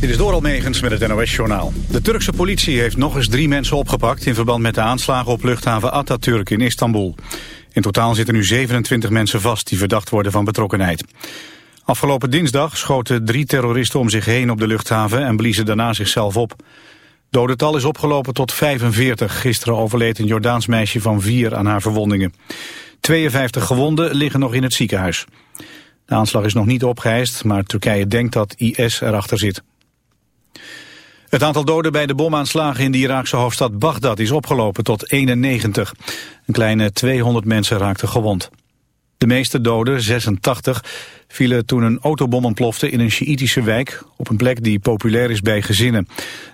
Dit is door Almegens met het NOS-journaal. De Turkse politie heeft nog eens drie mensen opgepakt... in verband met de aanslagen op luchthaven Atatürk in Istanbul. In totaal zitten nu 27 mensen vast die verdacht worden van betrokkenheid. Afgelopen dinsdag schoten drie terroristen om zich heen op de luchthaven... en bliezen daarna zichzelf op. Dodental is opgelopen tot 45. Gisteren overleed een Jordaans meisje van vier aan haar verwondingen. 52 gewonden liggen nog in het ziekenhuis. De aanslag is nog niet opgeëist, maar Turkije denkt dat IS erachter zit. Het aantal doden bij de bomaanslagen in de Iraakse hoofdstad Bagdad is opgelopen tot 91. Een kleine 200 mensen raakten gewond. De meeste doden, 86, vielen toen een autobom ontplofte in een Sjiïtische wijk... op een plek die populair is bij gezinnen.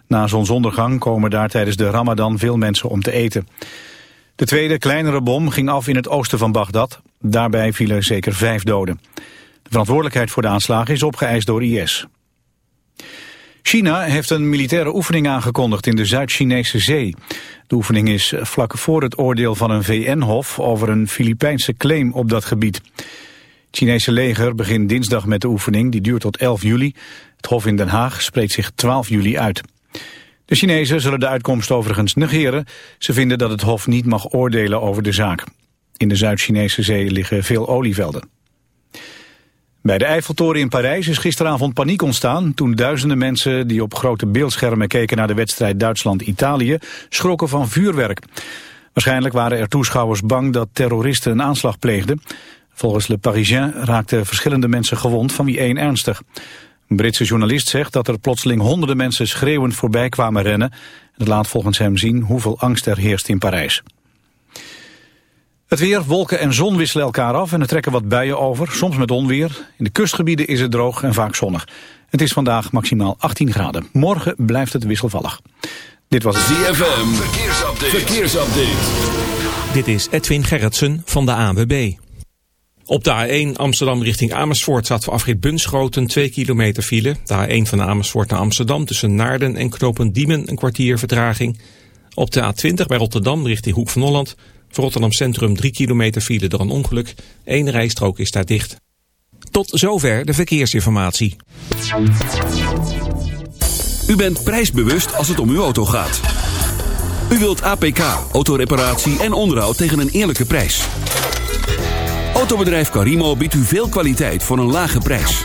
Na zonsondergang komen daar tijdens de ramadan veel mensen om te eten. De tweede, kleinere bom ging af in het oosten van Bagdad. Daarbij vielen zeker vijf doden. De verantwoordelijkheid voor de aanslagen is opgeëist door IS. China heeft een militaire oefening aangekondigd in de Zuid-Chinese zee. De oefening is vlak voor het oordeel van een VN-hof over een Filipijnse claim op dat gebied. Het Chinese leger begint dinsdag met de oefening, die duurt tot 11 juli. Het hof in Den Haag spreekt zich 12 juli uit. De Chinezen zullen de uitkomst overigens negeren. Ze vinden dat het hof niet mag oordelen over de zaak. In de Zuid-Chinese zee liggen veel olievelden. Bij de Eiffeltoren in Parijs is gisteravond paniek ontstaan... toen duizenden mensen die op grote beeldschermen keken naar de wedstrijd Duitsland-Italië... schrokken van vuurwerk. Waarschijnlijk waren er toeschouwers bang dat terroristen een aanslag pleegden. Volgens Le Parisien raakten verschillende mensen gewond, van wie één ernstig. Een Britse journalist zegt dat er plotseling honderden mensen schreeuwend voorbij kwamen rennen. Het laat volgens hem zien hoeveel angst er heerst in Parijs. Het weer, wolken en zon wisselen elkaar af en er trekken wat buien over, soms met onweer. In de kustgebieden is het droog en vaak zonnig. Het is vandaag maximaal 18 graden. Morgen blijft het wisselvallig. Dit was het ZFM, verkeersupdate. verkeersupdate. Dit is Edwin Gerritsen van de ANWB. Op de A1 Amsterdam richting Amersfoort staat voor afrit Bunschoten 2 kilometer file. De A1 van Amersfoort naar Amsterdam tussen Naarden en Knopen Diemen een kwartier vertraging. Op de A20 bij Rotterdam richting Hoek van Holland Rotterdam Centrum 3 kilometer file door een ongeluk. Eén rijstrook is daar dicht. Tot zover de verkeersinformatie. U bent prijsbewust als het om uw auto gaat. U wilt APK, autoreparatie en onderhoud tegen een eerlijke prijs. Autobedrijf Carimo biedt u veel kwaliteit voor een lage prijs.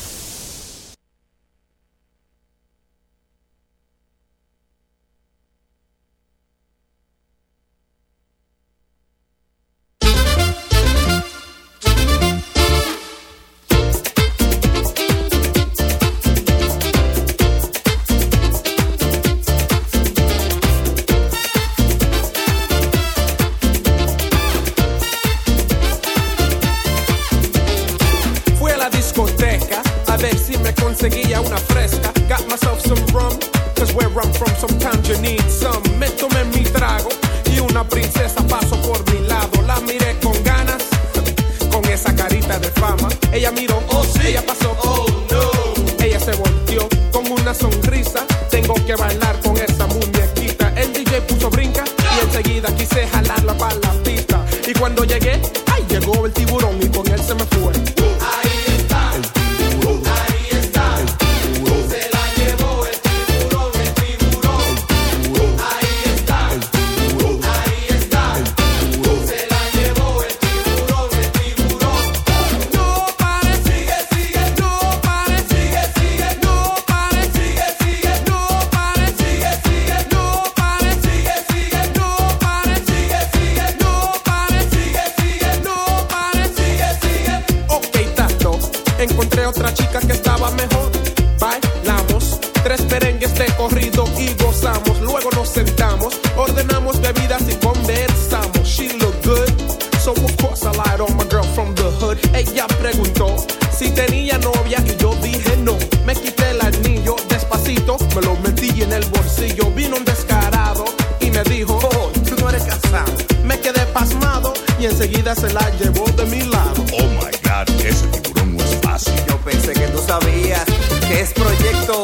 Ese tiburón no es fácil. Yo pensé que tú sabías que es proyecto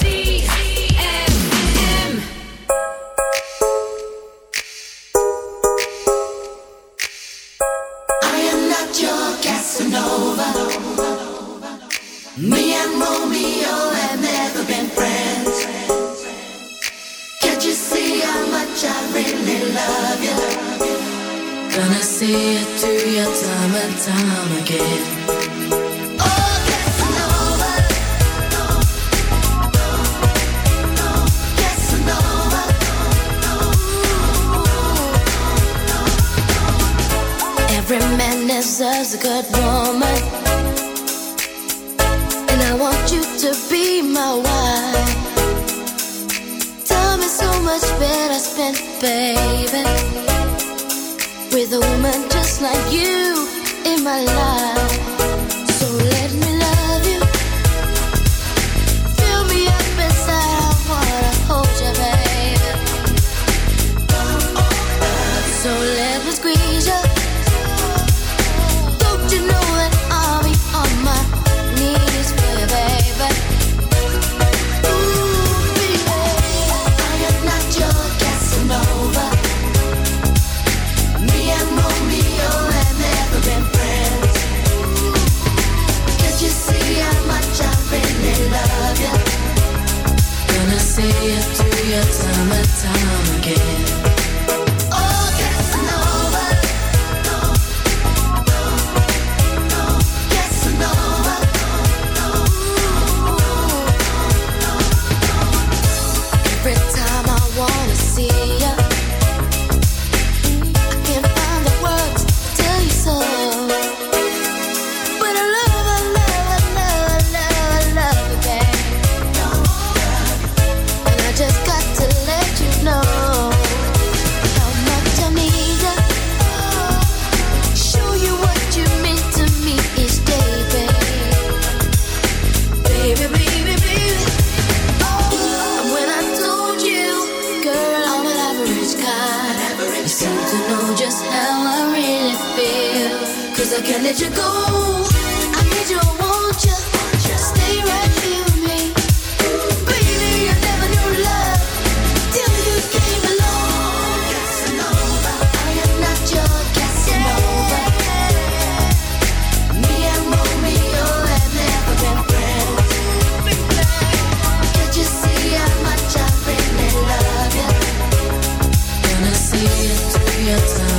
real time.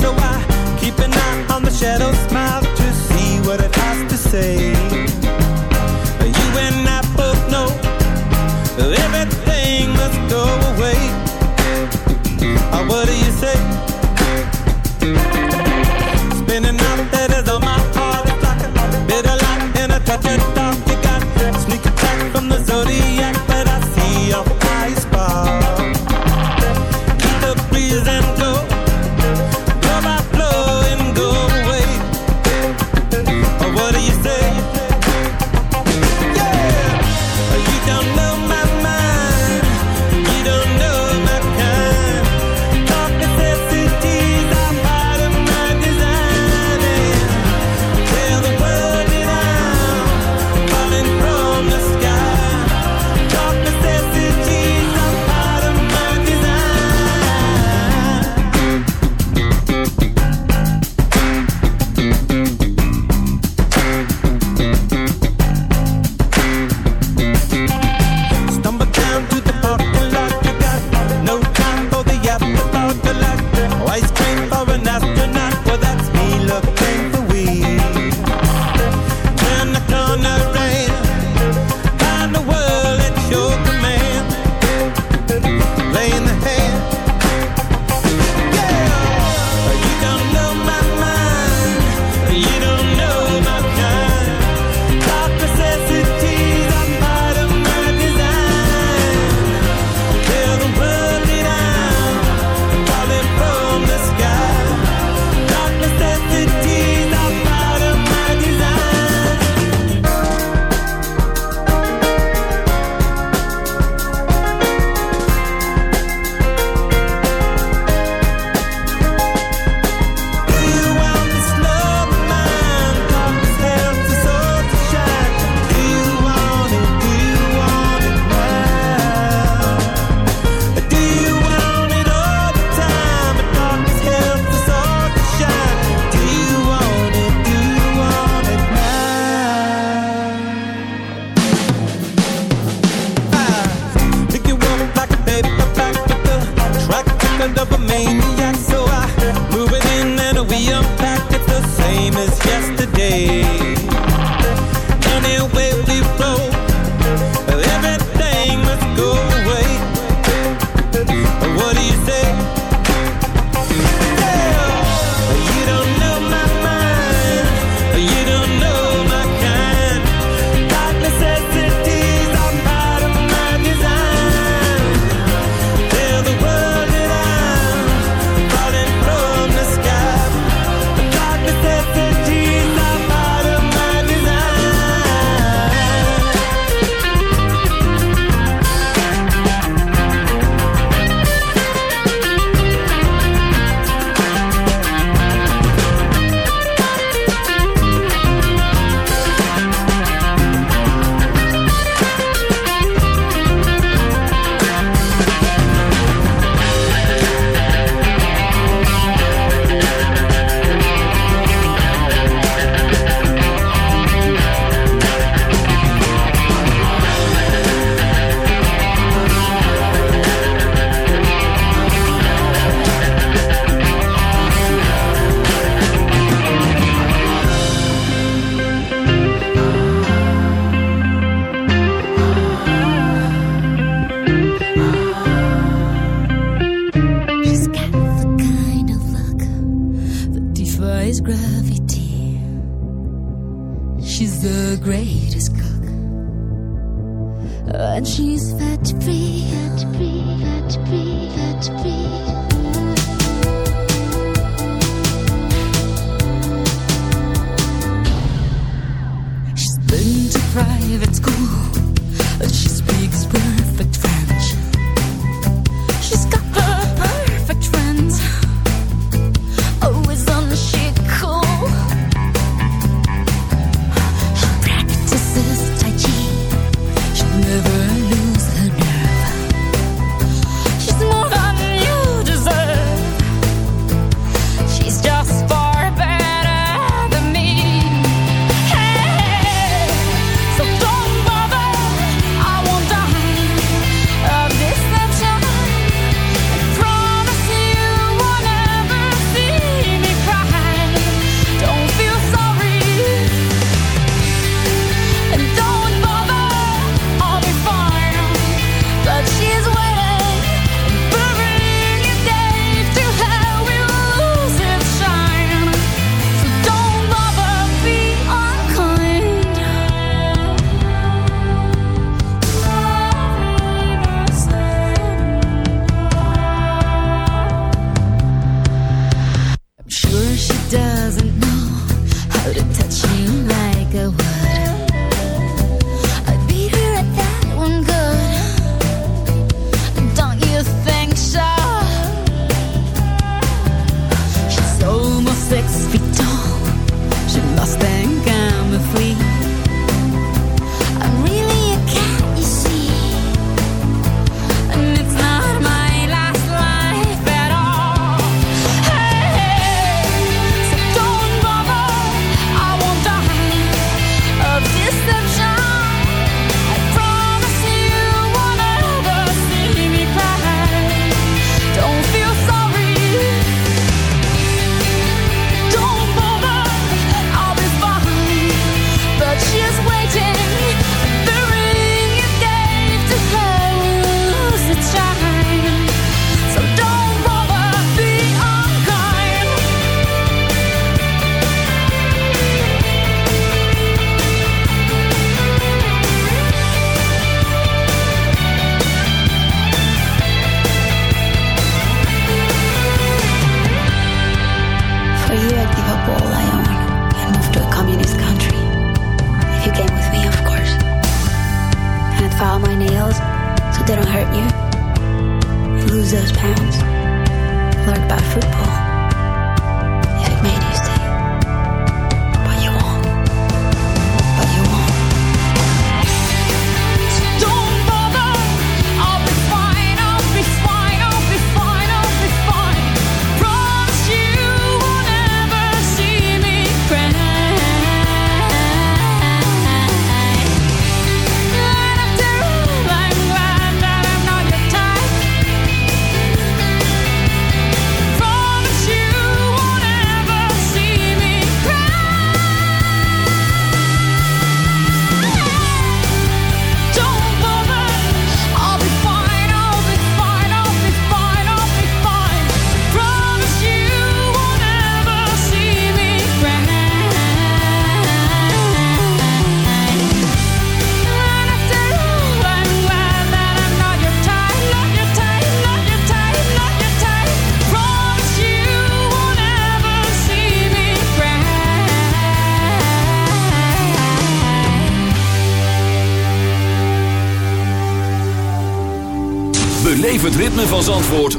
so I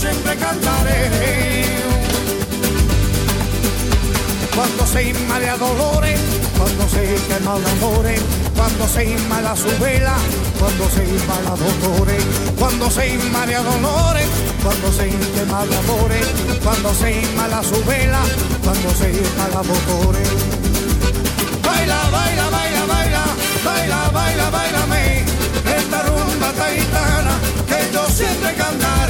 siempre cantaré. Cuando se inmale a dolores, cuando se quema el amores, cuando se inmala su vela, cuando se inmala dolores, cuando se inmale a dolores, cuando se quema amores, cuando se inmala su vela, cuando se inmala dolores. Baila, baila, baila, baila, baila, baila, baila, me, esta rumba taitana que yo siempre cantaré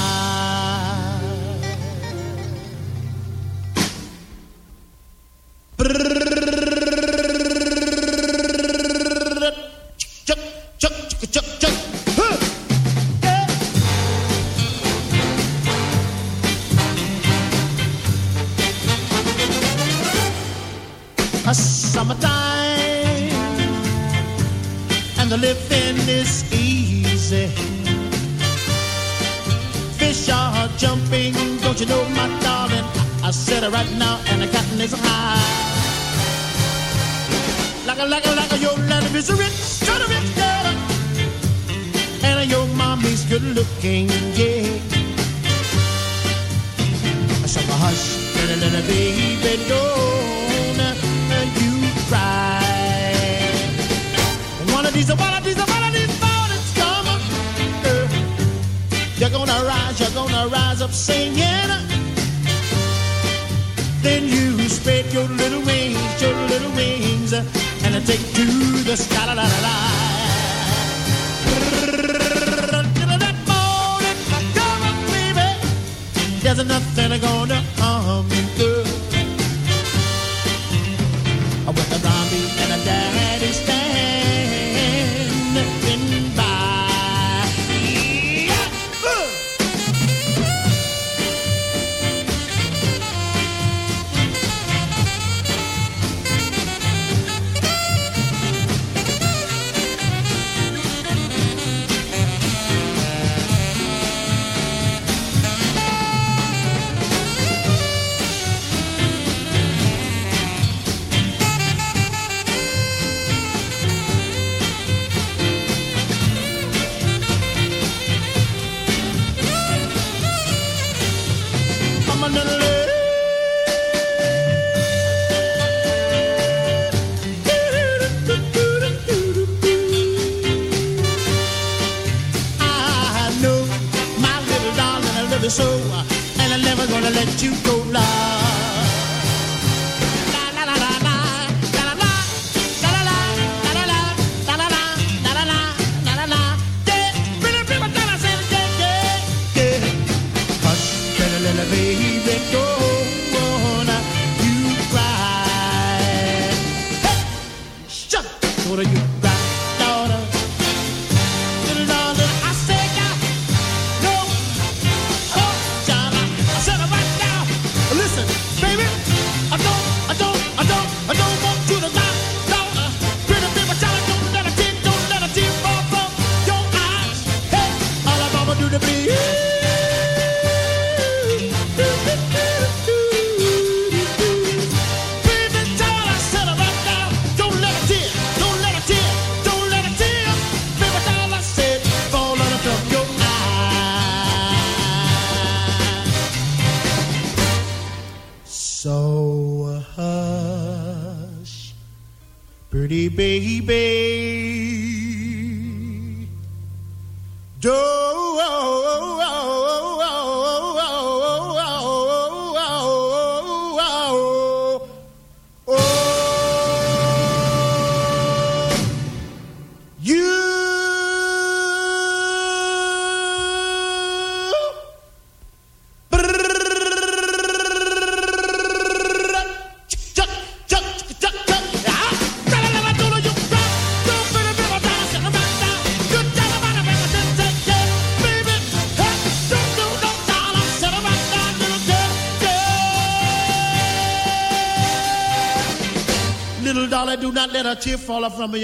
get a tear falling from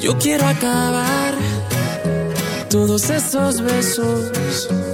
Yo quiero acabar todos esos besos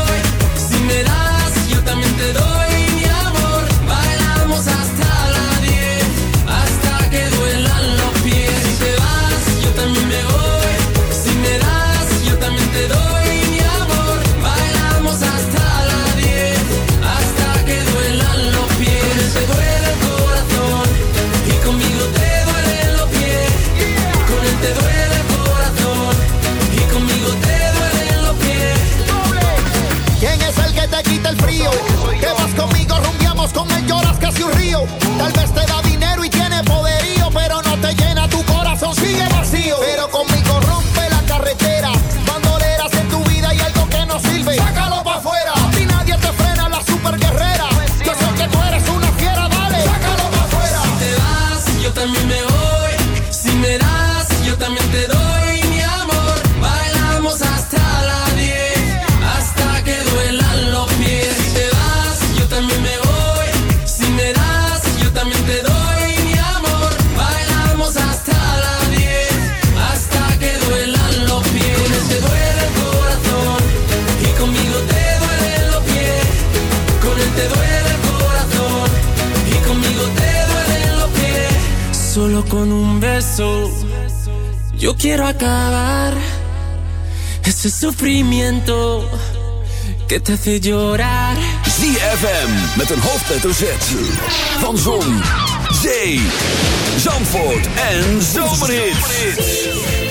Quiero acabar ese sufrimiento que te hace llorar. ZFM met een hoofdletter Z. Van Zon, Zee, Zandvoort en zomerhit